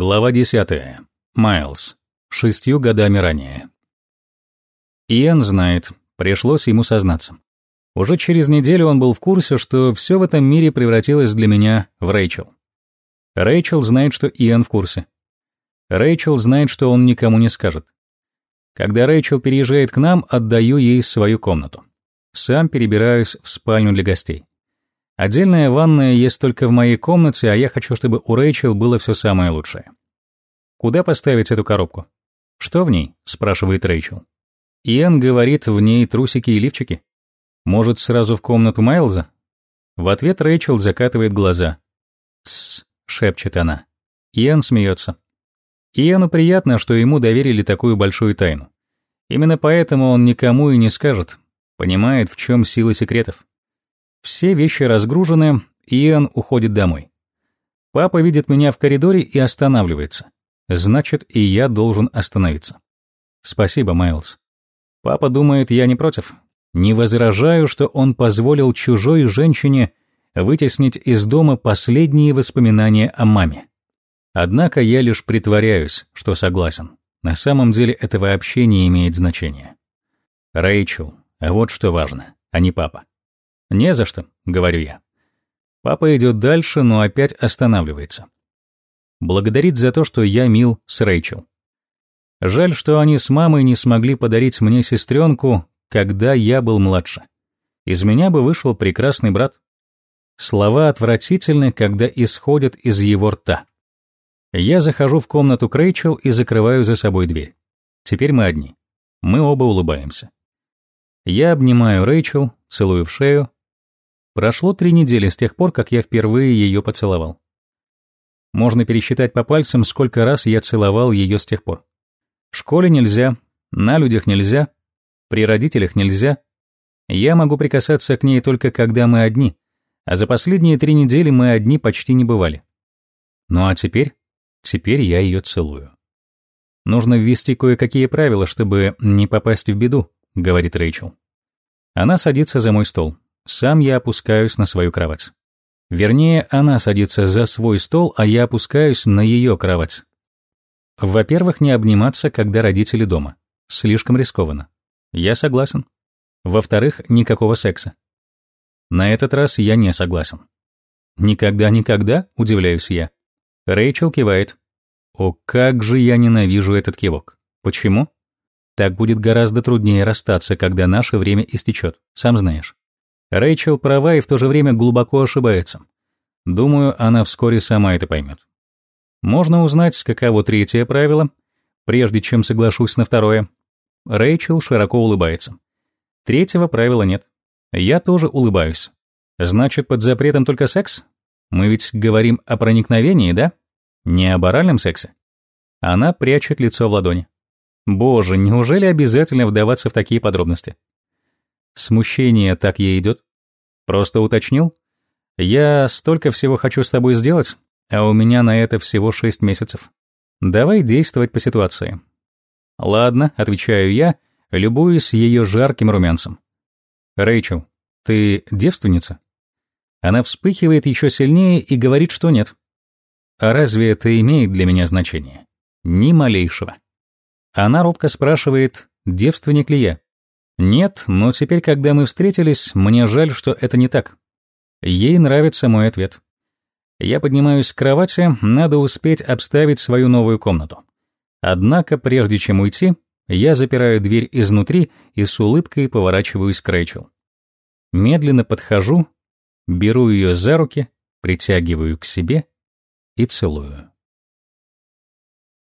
Глава 10. Майлз. Шестью годами ранее. Иэн знает, пришлось ему сознаться. Уже через неделю он был в курсе, что все в этом мире превратилось для меня в Рэйчел. Рэйчел знает, что Иэн в курсе. Рэйчел знает, что он никому не скажет. Когда Рэйчел переезжает к нам, отдаю ей свою комнату. Сам перебираюсь в спальню для гостей. Отдельная ванная есть только в моей комнате, а я хочу, чтобы у Рэйчел было все самое лучшее. Куда поставить эту коробку? Что в ней? спрашивает Рэйчел. Иэн говорит, в ней трусики и лифчики. Может, сразу в комнату Майлза? В ответ Рэйчел закатывает глаза. «Тссс», — шепчет она. Иэн смеется. Иэну приятно, что ему доверили такую большую тайну. Именно поэтому он никому и не скажет, понимает, в чем сила секретов. Все вещи разгружены, Иэн уходит домой. Папа видит меня в коридоре и останавливается. Значит, и я должен остановиться. Спасибо, Майлз. Папа думает, я не против. Не возражаю, что он позволил чужой женщине вытеснить из дома последние воспоминания о маме. Однако я лишь притворяюсь, что согласен. На самом деле это вообще не имеет значения. Рэйчел, вот что важно, а не папа. «Не за что», — говорю я. Папа идет дальше, но опять останавливается. Благодарит за то, что я мил с Рэйчел. Жаль, что они с мамой не смогли подарить мне сестренку, когда я был младше. Из меня бы вышел прекрасный брат. Слова отвратительны, когда исходят из его рта. Я захожу в комнату к Рэйчел и закрываю за собой дверь. Теперь мы одни. Мы оба улыбаемся. Я обнимаю Рэйчел, целую в шею, Прошло три недели с тех пор, как я впервые ее поцеловал. Можно пересчитать по пальцам, сколько раз я целовал ее с тех пор. В школе нельзя, на людях нельзя, при родителях нельзя. Я могу прикасаться к ней только когда мы одни, а за последние три недели мы одни почти не бывали. Ну а теперь? Теперь я ее целую. Нужно ввести кое-какие правила, чтобы не попасть в беду, говорит Рэйчел. Она садится за мой стол. Сам я опускаюсь на свою кровать. Вернее, она садится за свой стол, а я опускаюсь на ее кровать. Во-первых, не обниматься, когда родители дома. Слишком рискованно. Я согласен. Во-вторых, никакого секса. На этот раз я не согласен. Никогда-никогда, удивляюсь я. Рэйчел кивает. О, как же я ненавижу этот кивок. Почему? Так будет гораздо труднее расстаться, когда наше время истечет, сам знаешь. Рэйчел права и в то же время глубоко ошибается. Думаю, она вскоре сама это поймет. Можно узнать, каково третье правило, прежде чем соглашусь на второе. Рэйчел широко улыбается. Третьего правила нет. Я тоже улыбаюсь. Значит, под запретом только секс? Мы ведь говорим о проникновении, да? Не об оральном сексе. Она прячет лицо в ладони. Боже, неужели обязательно вдаваться в такие подробности? Смущение так ей идет. Просто уточнил. Я столько всего хочу с тобой сделать, а у меня на это всего шесть месяцев. Давай действовать по ситуации. Ладно, отвечаю я, любуясь ее жарким румянцем. Рэйчел, ты девственница? Она вспыхивает еще сильнее и говорит, что нет. А разве это имеет для меня значение? Ни малейшего. Она робко спрашивает, девственник ли я. Нет, но теперь, когда мы встретились, мне жаль, что это не так. Ей нравится мой ответ. Я поднимаюсь с кровати, надо успеть обставить свою новую комнату. Однако, прежде чем уйти, я запираю дверь изнутри и с улыбкой поворачиваюсь к Рэйчел. Медленно подхожу, беру ее за руки, притягиваю к себе и целую.